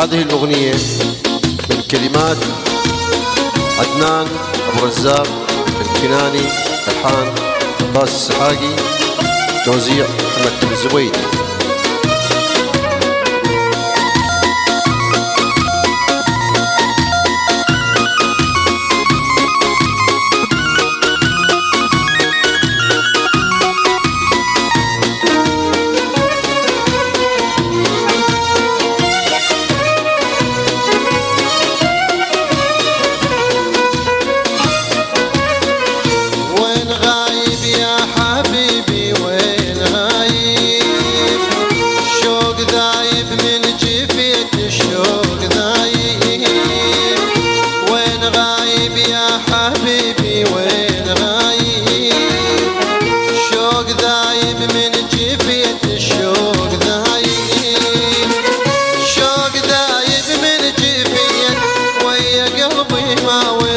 هذه الأغنية من كلمات عدنان أبو رزاق الكناني الحان عباس السحاقي توزيع محمد الزبيدي قلبي ما وين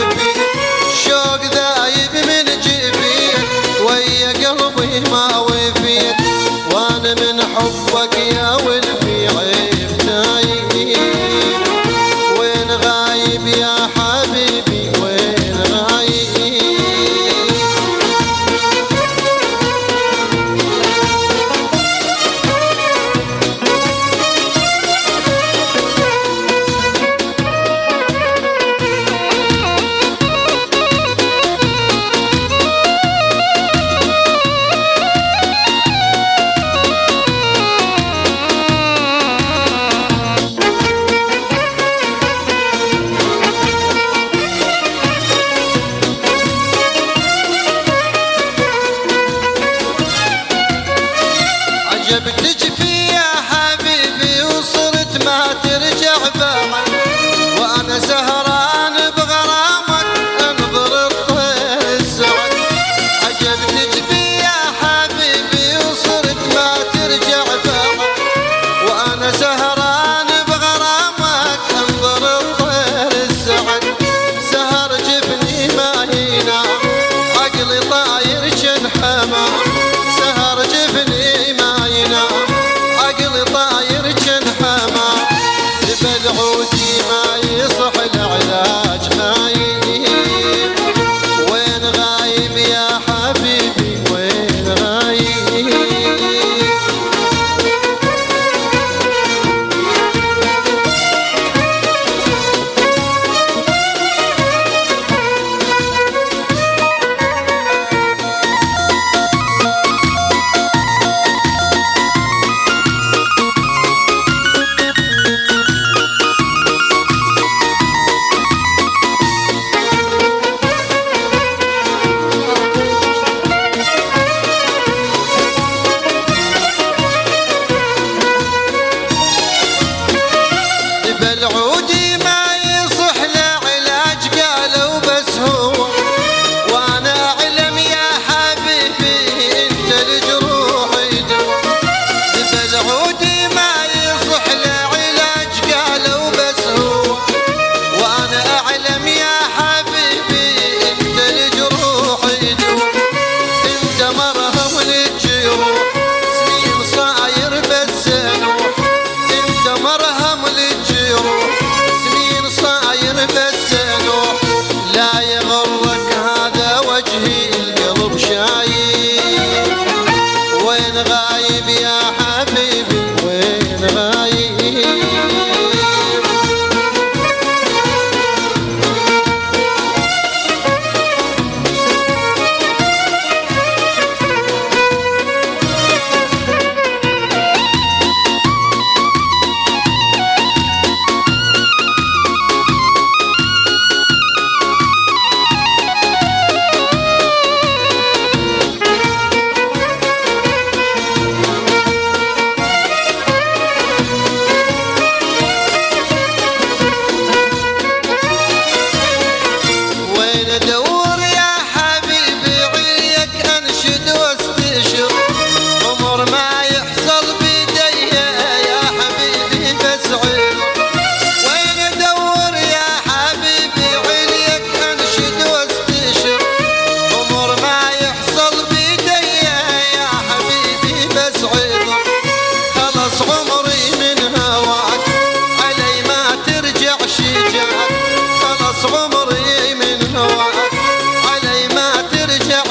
يا حبيبي.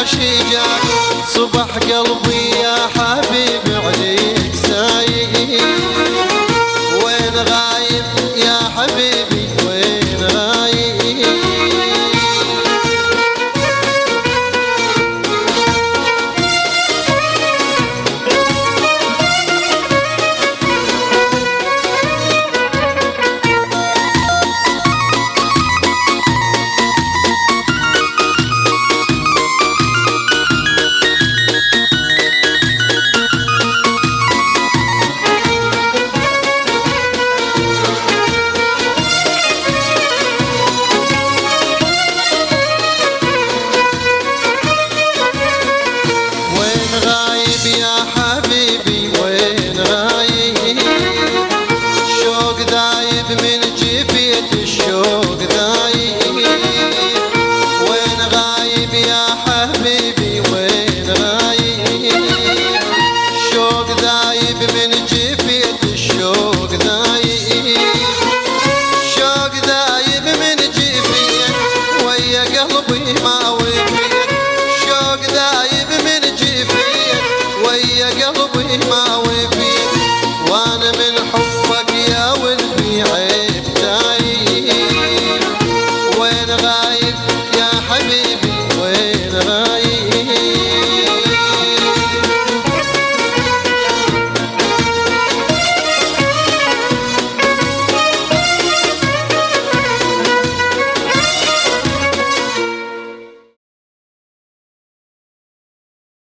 العرش جاك صبح قلبي living